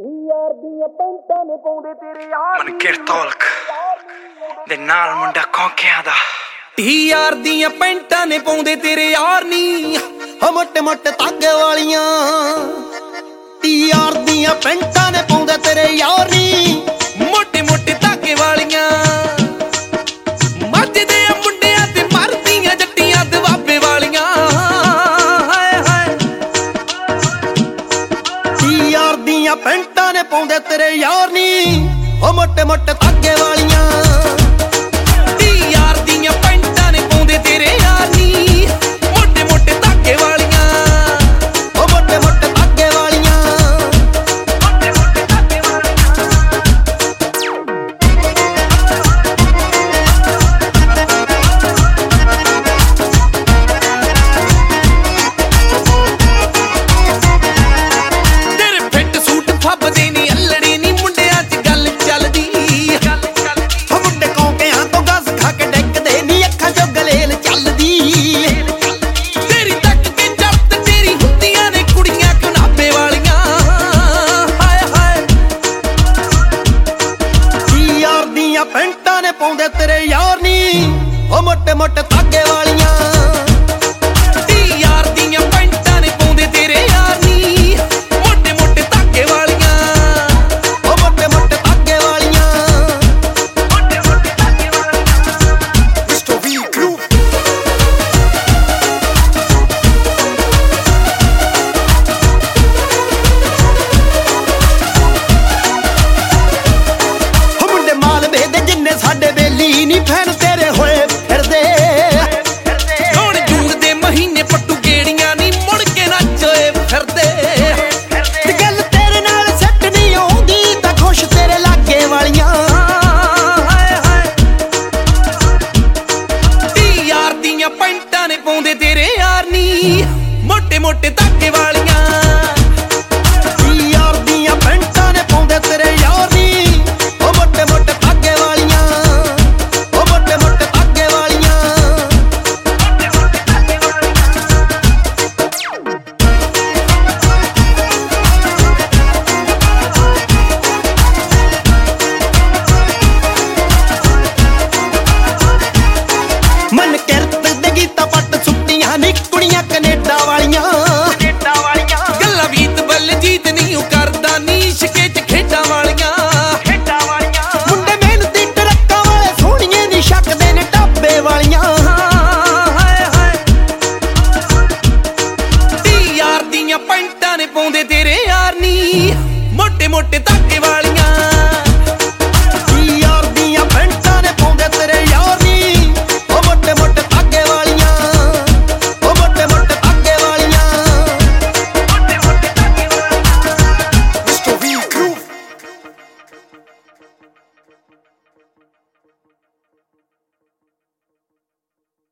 ਯਾਰ ਦੀਆਂ ਪੈਂਟਾਂ ਨੇ ਪਾਉਂਦੇ ਤੇਰੇ ਯਾਰ ਮਨ ਕਿਰਤੋਲਕ ਦੇ ਨਾਲ ਮੁੰਡਾ ਕੌਂਕਿਆਂ ਦਾ। ਟੀ ਯਾਰ ਦੀਆਂ ਪੈਂਟਾਂ ਨੇ ਪਾਉਂਦੇ ਤੇਰੇ ਯਾਰ ਨੀ। ਹੋ ਮੋਟੇ ਮੋਟੇ ਤਾਗੇ ਵਾਲੀਆਂ। ਟੀ ਯਾਰ ਦੀਆਂ ਪੈਂਟਾਂ ਨੇ ਪਾਉਂਦੇ ਤੇਰੇ ਯਾਰ ਨੀ। ਟੀ ਮੋਟੇ ਮੋਟੇ ਤਾਗੇ ਮੋਟੇ ਮੋਟੇ ਧਾਗੇ me. répondez des